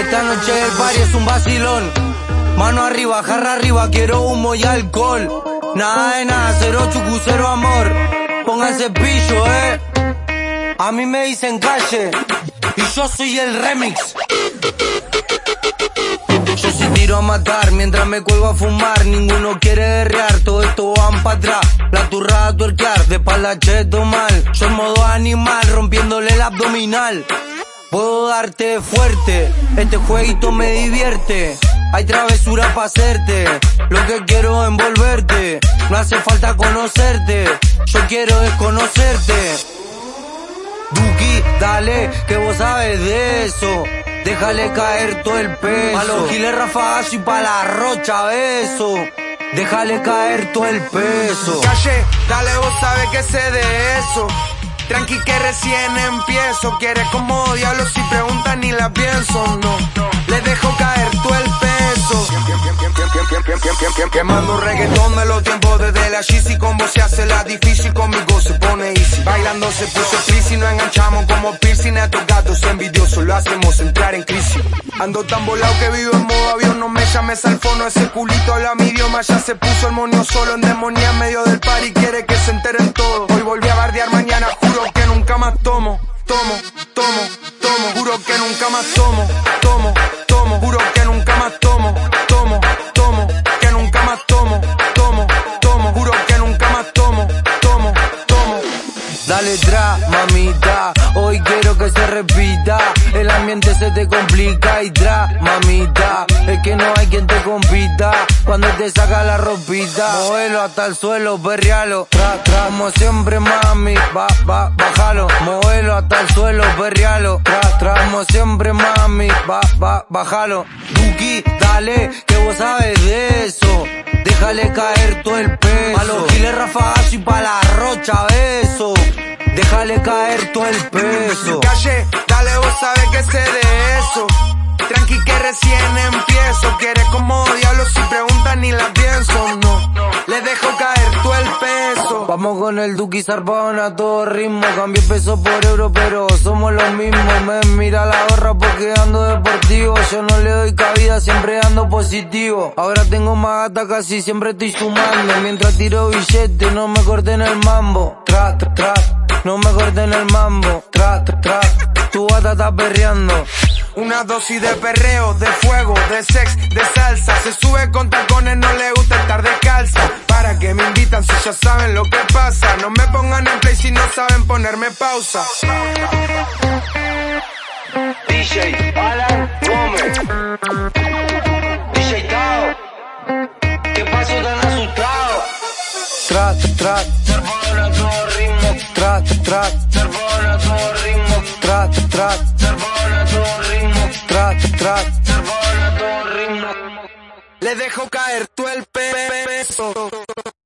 Esta noche el party es un vacilón. Mano arriba, jarra arriba, quiero humo y alcohol. Nada de nada, cero chucu, cero amor. Pónganse pillo, eh. A mí me dicen calle. Y yo soy el remix. Yo sí tiro a matar mientras me cuelgo a fumar. Ninguno quiere derrear, todo esto van para atrás. La turra a tuerquear, de espalda cheto mal. Yo en modo animal, rompiéndole el abdominal. Puedo darte fuerte, este jueguito me divierte. Hay travesura para hacerte, lo que quiero es envolverte. No hace falta conocerte, yo quiero desconocerte. Duki, dale, que vos sabes de eso. Déjale caer todo el peso. A los giles rafagazo y pa' la rocha, beso. Déjale caer todo el peso. Calle, dale, vos sabes que sé de eso. Tranqui que recién empiezo. Quieres como diablo si preguntas ni la pienso, no. Le dejo caer todo el peso. Quemando reggaetón de los tiempos desde la Con vos se hace la difícil, conmigo se pone easy Bailando se puso y no enganchamos como piercing A estos gatos envidiosos lo hacemos entrar en crisis Ando tan volado que vivo en modo avión No me llames al fono, ese culito habla mi idioma Ya se puso el monio solo en demonía en medio del par Y quiere que se enteren todo Hoy volví a bardear, más tomo Tomo, tomo, tomo. Juro que nunca más tomo, tomo, tomo. Juro que nunca más tomo, tomo, tomo. Que nunca más tomo, tomo, tomo. Juro que nunca más tomo, tomo, tomo. Dale tra, mamita, hoy quiero que se repita. Ambiente se te complica y tra, mamita, es que no hay quien te compita. Cuando te saca la ropita, móvelo hasta el suelo, perrealo. Tra, tra, como siempre, mami, va, va, bájalo. Móvelo hasta el suelo, perrealo. Tra, tra, como siempre, mami, va, va, bájalo. Duki, dale, que vos sabes de eso. Déjale caer todo el peso. A los giles y pa' la rocha, beso. Déjale caer todo el peso. Calle, dale, vos sabes que sé de eso. Tranqui que recién empiezo. Quieres como diablo si preguntas ni la pienso, no. Le dejo caer todo el peso. Vamos con el Duki zarpón a todo ritmo. Cambio peso por euro, pero somos los mismos. Me mira la gorra porque ando deportivo. Yo no le doy cabida, siempre ando positivo. Ahora tengo más gata, casi siempre estoy sumando. Mientras tiro billete, no me corten el mambo. Tra, tra, tra. No me corten el mambo. Tra, tra, tra. Tu gata está perreando. Una dosis de perreo, de fuego, de sex, de salsa. Se sube con tacones, no le gusta estar descalza. ¿Para que me invitan si ya saben lo que pasa? No me pongan en play si no saben ponerme pausa. DJ Alan Gómez. DJ Tao. ¿Qué pasó tan asustado? Tra, tra, tra. A todo ritmo. Tra, tra, tra. a todo ritmo. Tra, tra, tra. a todo ritmo. Tra, tra, tra. a todo ritmo. Le dejo caer tú el peso.